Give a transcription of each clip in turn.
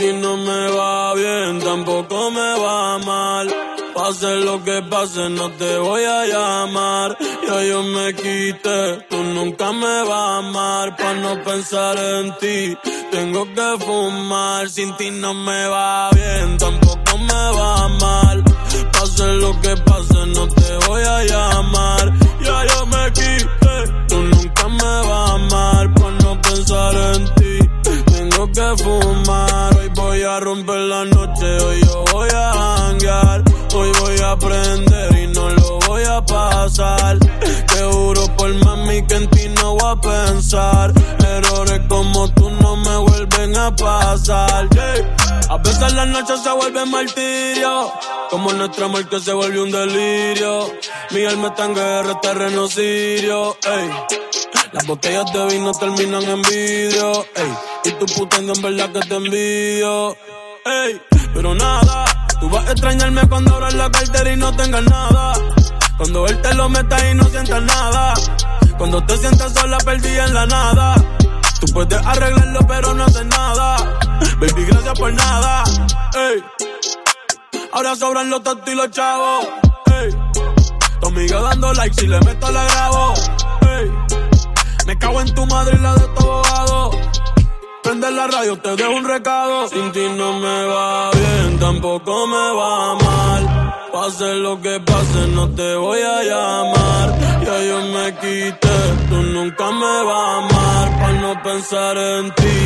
ti no me va bien, tampoco me va mal. Pase lo que pase, no te voy a llamar. Ya yo me quité, tú nunca me vas a amar. Pa' no pensar en ti, tengo que fumar. Sin ti no me va bien, tampoco me va mal. Pase lo que pase, no te voy a llamar. Ya yo me quité, tú nunca me vas a amar. Pa' no pensar en ti, tengo que fumar. Romper la noche, hoy yo voy a hangar. Hoy voy a aprender y no lo voy a pasar. Te juro por mami que en ti no voy a pensar. Errores como tú no me vuelven a pasar. A veces las noches se vuelven martirio. Como nuestro amor que se volvió un delirio. Mi alma está en guerra, terreno sirio. Las botellas de vino terminan en vidrio. Ey. Y tu puta en verdad que te envío. Ey. Pero nada. Tú vas a extrañarme cuando abras la cartera y no tengas nada. Cuando él te lo meta y no sientas nada. Cuando te sientas sola, perdida en la nada. Tú puedes arreglarlo, pero no haces nada. Baby, gracias por nada. Ey. Ahora sobran los tontos y los chavos. Ey. Tu amiga dando like, si le meto la grabo. Me cago en tu madre y la de tu abogado. Prende la radio, te dejo un recado. Sin ti no me va bien, tampoco me va mal. Pase lo que pase, no te voy a llamar. Ya yo me quité, tú nunca me vas a amar. Para no pensar en ti,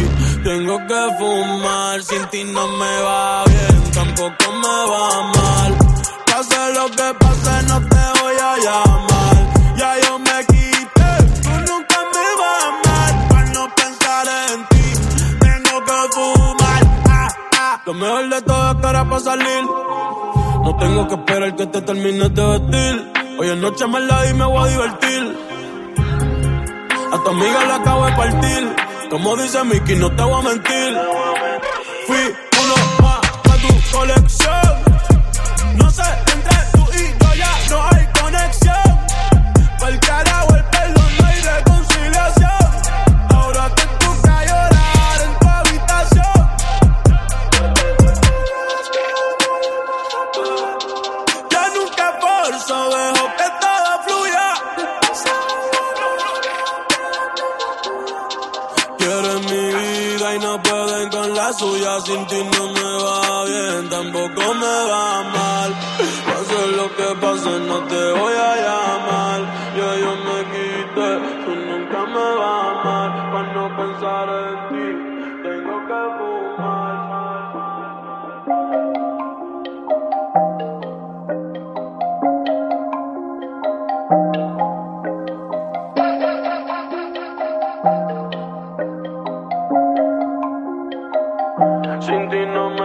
tengo que fumar. Sin ti no me va bien, tampoco me va mal. Pase lo que pase, no te Lo mejor de todo es que ahora para salir. No tengo que esperar que te termines de vestir. Hoy en noche me la y me voy a divertir. A tu amiga la acabo de partir. Como dice Mickey, no te voy a mentir. Fui uno más para tu colección. Y no pueden con la suya. Sin ti no me va bien, tampoco me va mal. Pase lo que pase, no te voy a llamar. Ya yo me quité, tú nunca me vas a amar. Para no pensar en ti, tengo que fumar. No me va